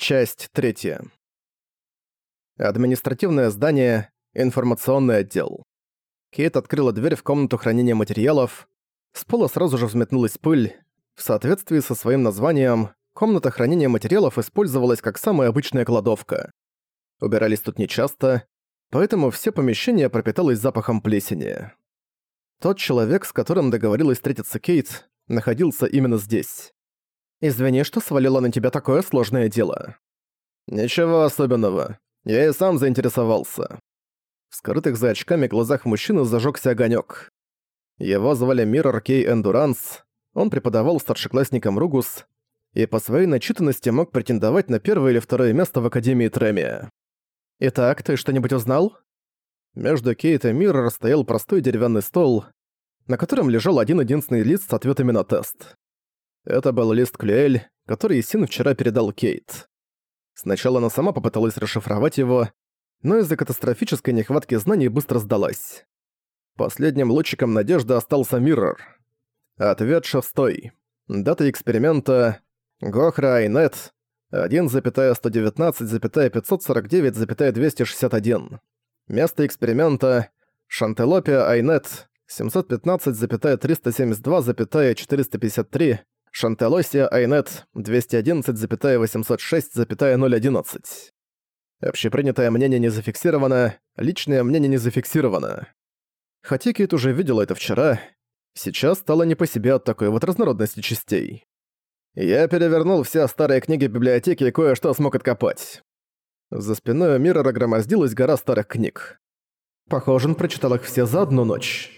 Часть третья. Административное здание, информационный отдел. Кейт открыла дверь в комнату хранения материалов. С пола сразу же взметнулась пыль. В соответствии со своим названием, комната хранения материалов использовалась как самая обычная кладовка. Убирались тут нечасто, поэтому все помещения пропиталось запахом плесени. Тот человек, с которым договорилась встретиться Кейт, находился именно здесь. «Извини, что свалила на тебя такое сложное дело». «Ничего особенного. Я и сам заинтересовался». В скрытых за очками глазах мужчины зажёгся огонёк. Его звали Миррор Кей Эндуранс, он преподавал старшеклассникам Ругус и по своей начитанности мог претендовать на первое или второе место в Академии Тремия. «Итак, ты что-нибудь узнал?» Между Кейт и Миррор стоял простой деревянный стол, на котором лежал один-единственный лист с ответами на тест. Это был лист Клюэль, который Син вчера передал Кейт. Сначала она сама попыталась расшифровать его, но из-за катастрофической нехватки знаний быстро сдалась. Последним лучиком надежды остался Миррор. Ответ шестой. Дата эксперимента Гохра Айнет 1,119,549,261. Место эксперимента Шантелопия Айнет 715,372,453 Шантелосия Айнет 211,806,011. Общепринятое мнение не зафиксировано, личное мнение не зафиксировано. Хотя Кейт уже видела это вчера, сейчас стало не по себе от такой вот разнородности частей. Я перевернул все старые книги библиотеки и кое-что смог откопать. За спиной Мира громоздилась гора старых книг. Похоже, он прочитал их все за одну ночь.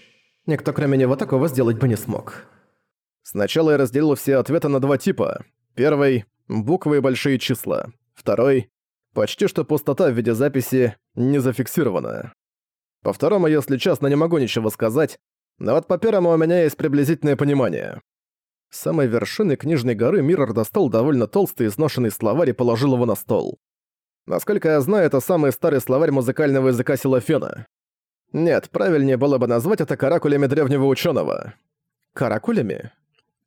Никто кроме него такого сделать бы не смог. Сначала я разделил все ответы на два типа. Первый — буквы и большие числа. Второй — почти что пустота в виде записи не зафиксирована. По второму, если честно, не могу ничего сказать, но вот по первому у меня есть приблизительное понимание. С самой вершины книжной горы Миррор достал довольно толстый изношенный словарь и положил его на стол. Насколько я знаю, это самый старый словарь музыкального языка Силофена. Нет, правильнее было бы назвать это каракулями древнего ученого. Каракулями?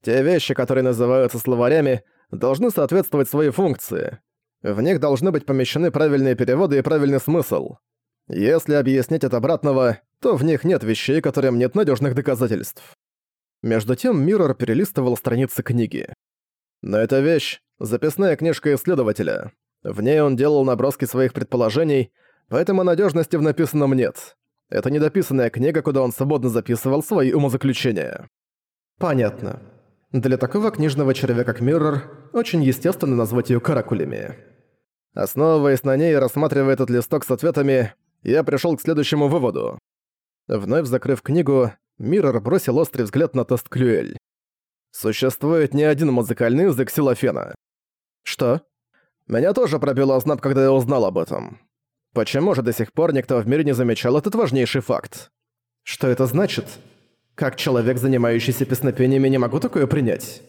Те вещи, которые называются словарями, должны соответствовать своей функции. В них должны быть помещены правильные переводы и правильный смысл. Если объяснить от обратного, то в них нет вещей, которым нет надежных доказательств. Между тем Миррор перелистывал страницы книги. Но эта вещь — записная книжка исследователя. В ней он делал наброски своих предположений, поэтому надежности в написанном нет. Это недописанная книга, куда он свободно записывал свои умозаключения. Понятно. Для такого книжного червя, как Миррор, очень естественно назвать ее каракулями. Основываясь на ней и рассматривая этот листок с ответами, я пришел к следующему выводу. Вновь закрыв книгу, Миррор бросил острый взгляд на тест Клюэль. Существует не один музыкальный язык Силофена. Что? Меня тоже пробило озноб, когда я узнал об этом. Почему же до сих пор никто в мире не замечал этот важнейший факт? Что это значит? Как человек, занимающийся песнопениями, не могу такое принять?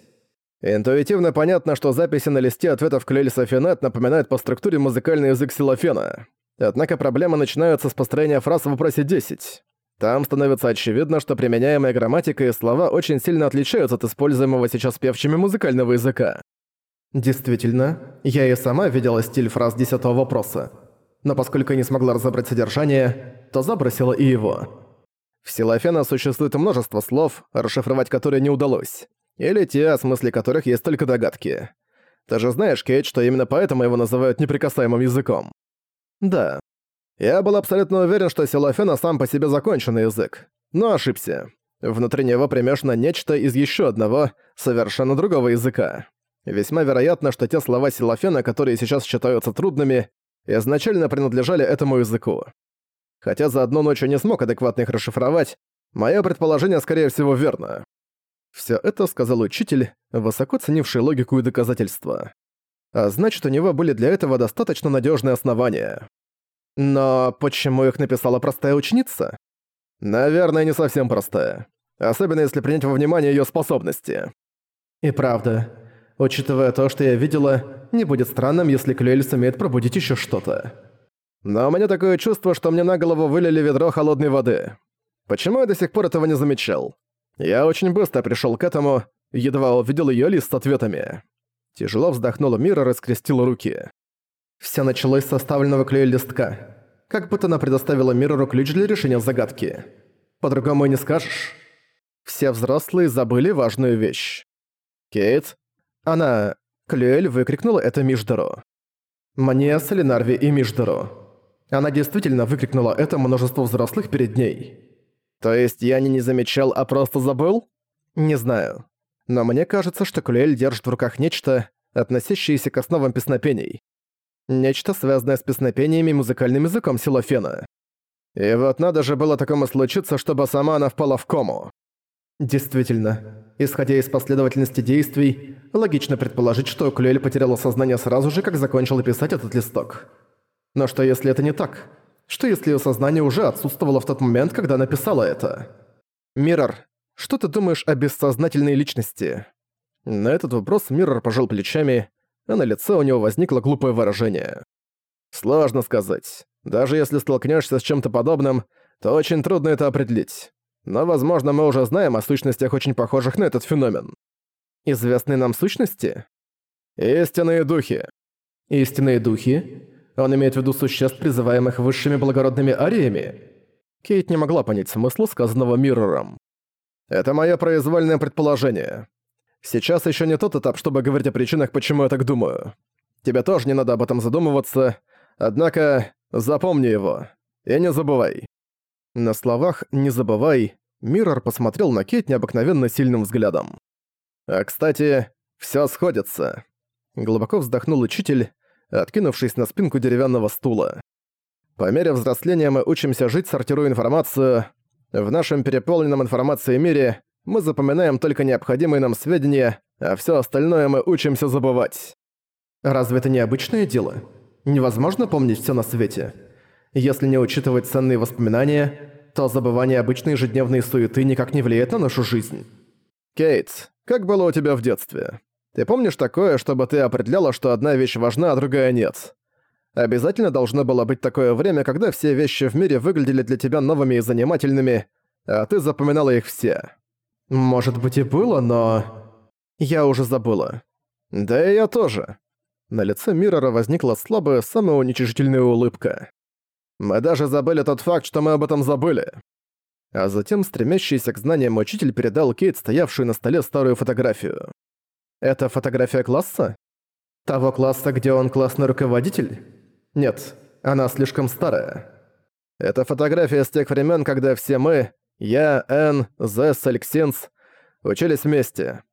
Интуитивно понятно, что записи на листе ответов Клель Софинет напоминают по структуре музыкальный язык Силофена. Однако проблемы начинаются с построения фраз в вопросе 10. Там становится очевидно, что применяемая грамматика и слова очень сильно отличаются от используемого сейчас певчими музыкального языка. Действительно, я и сама видела стиль фраз десятого вопроса но поскольку не смогла разобрать содержание, то забросила и его. В Силофена существует множество слов, расшифровать которые не удалось, или те, о смысле которых есть только догадки. Ты же знаешь, Кейт, что именно поэтому его называют неприкасаемым языком. Да. Я был абсолютно уверен, что Силофена сам по себе законченный язык, но ошибся. Внутри него примешано нечто из еще одного, совершенно другого языка. Весьма вероятно, что те слова Силофена, которые сейчас считаются трудными, изначально принадлежали этому языку. Хотя за одну ночь я не смог адекватно их расшифровать, мое предположение, скорее всего, верно. Все это сказал учитель, высоко ценивший логику и доказательства. А значит, у него были для этого достаточно надежные основания. Но почему их написала простая ученица? Наверное, не совсем простая. Особенно если принять во внимание ее способности. И правда, Учитывая то, что я видела, не будет странным, если Клюэль сумеет пробудить еще что-то. Но у меня такое чувство, что мне на голову вылили ведро холодной воды. Почему я до сих пор этого не замечал? Я очень быстро пришел к этому, едва увидел ее лист с ответами. Тяжело вздохнула Мира и скрестила руки. Все началось с составленного клея листка. Как будто она предоставила Миррору ключ для решения загадки. По-другому и не скажешь. Все взрослые забыли важную вещь. Кейт? Она... Клюэль выкрикнула это Миждору. Мне, Солинарви и Миждору. Она действительно выкрикнула это множество взрослых перед ней. То есть я не не замечал, а просто забыл? Не знаю. Но мне кажется, что Клюэль держит в руках нечто, относящееся к основам песнопений. Нечто, связанное с песнопениями и музыкальным языком Силофена. И вот надо же было такому случиться, чтобы сама она впала в кому. Действительно, исходя из последовательности действий, логично предположить, что Клюэль потеряла сознание сразу же, как закончила писать этот листок. Но что если это не так? Что если её сознание уже отсутствовало в тот момент, когда написала это? Миррор, что ты думаешь о бессознательной личности? На этот вопрос Миррор пожал плечами, а на лице у него возникло глупое выражение. Сложно сказать. Даже если столкнёшься с чем-то подобным, то очень трудно это определить. Но, возможно, мы уже знаем о сущностях, очень похожих на этот феномен. Известные нам сущности? Истинные духи. Истинные духи? Он имеет в виду существ, призываемых высшими благородными ариями? Кейт не могла понять смысла сказанного Миррором. Это мое произвольное предположение. Сейчас еще не тот этап, чтобы говорить о причинах, почему я так думаю. Тебе тоже не надо об этом задумываться, однако запомни его. И не забывай. На словах «не забывай» Миррор посмотрел на Кейт необыкновенно сильным взглядом. «А кстати, всё сходится». Глубоко вздохнул учитель, откинувшись на спинку деревянного стула. «По мере взросления мы учимся жить, сортируя информацию. В нашем переполненном информацией мире мы запоминаем только необходимые нам сведения, а всё остальное мы учимся забывать». «Разве это не обычное дело? Невозможно помнить всё на свете?» Если не учитывать ценные воспоминания, то забывание обычной ежедневной суеты никак не влияет на нашу жизнь. Кейт, как было у тебя в детстве? Ты помнишь такое, чтобы ты определяла, что одна вещь важна, а другая нет? Обязательно должно было быть такое время, когда все вещи в мире выглядели для тебя новыми и занимательными, а ты запоминала их все. Может быть и было, но... Я уже забыла. Да и я тоже. На лице Миррора возникла слабая, самоуничижительная улыбка. Мы даже забыли тот факт, что мы об этом забыли. А затем стремящийся к знаниям учитель передал Кейт стоявшую на столе старую фотографию. Это фотография класса? Того класса, где он классный руководитель? Нет, она слишком старая. Это фотография с тех времен, когда все мы, я, Энн, Зесс, Алексинс, учились вместе.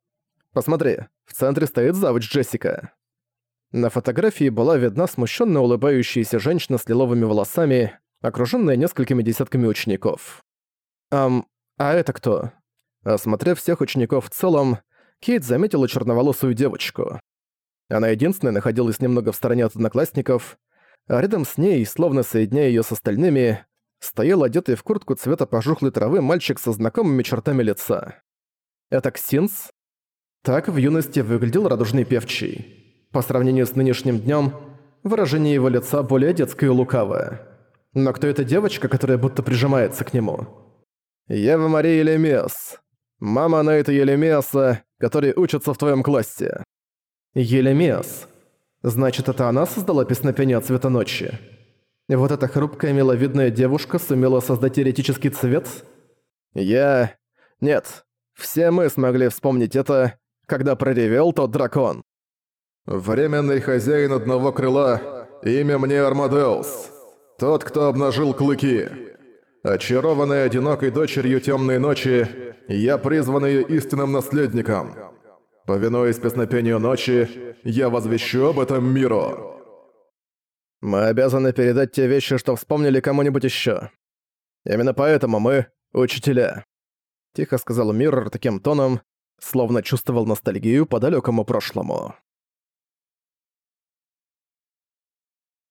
Посмотри, в центре стоит завуч Джессика. На фотографии была видна смущенно улыбающаяся женщина с лиловыми волосами, окруженная несколькими десятками учеников. «Ам, а это кто?» Осмотрев всех учеников в целом, Кейт заметила черноволосую девочку. Она единственная находилась немного в стороне от одноклассников, а рядом с ней, словно соединяя ее с остальными, стоял одетый в куртку цвета пожухлой травы мальчик со знакомыми чертами лица. Это Ксинс? Так в юности выглядел радужный певчий. По сравнению с нынешним днем, выражение его лица более детское и лукавое. Но кто эта девочка, которая будто прижимается к нему? Ева Мария Елемес. Мама на это Елемеса, который учится в твоем классе. Елемес. Значит, это она создала песнопение цвета ночи? Вот эта хрупкая миловидная девушка сумела создать теоретический цвет? Я... Нет. Все мы смогли вспомнить это, когда проревел тот дракон. «Временный хозяин одного крыла, имя мне Армадеус. Тот, кто обнажил клыки. Очарованный одинокой дочерью темной ночи, я призван ее истинным наследником. Повинуясь песнопению ночи, я возвещу об этом миру». «Мы обязаны передать те вещи, что вспомнили кому-нибудь еще. Именно поэтому мы — учителя», — тихо сказал Миррор таким тоном, словно чувствовал ностальгию по далекому прошлому.